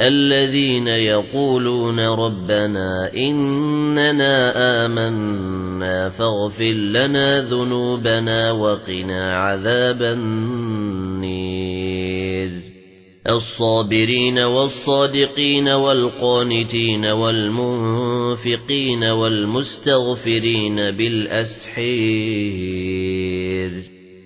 الذين يقولون ربنا إننا آمنا فاغفر لنا ذنوبنا وقنا عذاب النير. الصابرين والصادقين والقانتين والمنفقين والمستغفرين بالأسحير.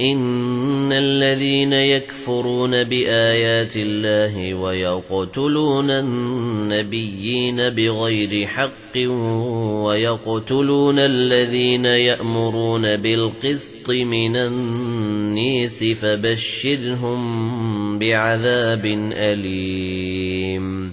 إن الذين يكفرون بآيات الله ويقتلون النبيين بغير حق ويقتلون الذين يأمرون بالقسط من النيس فبشرهم بعذاب أليم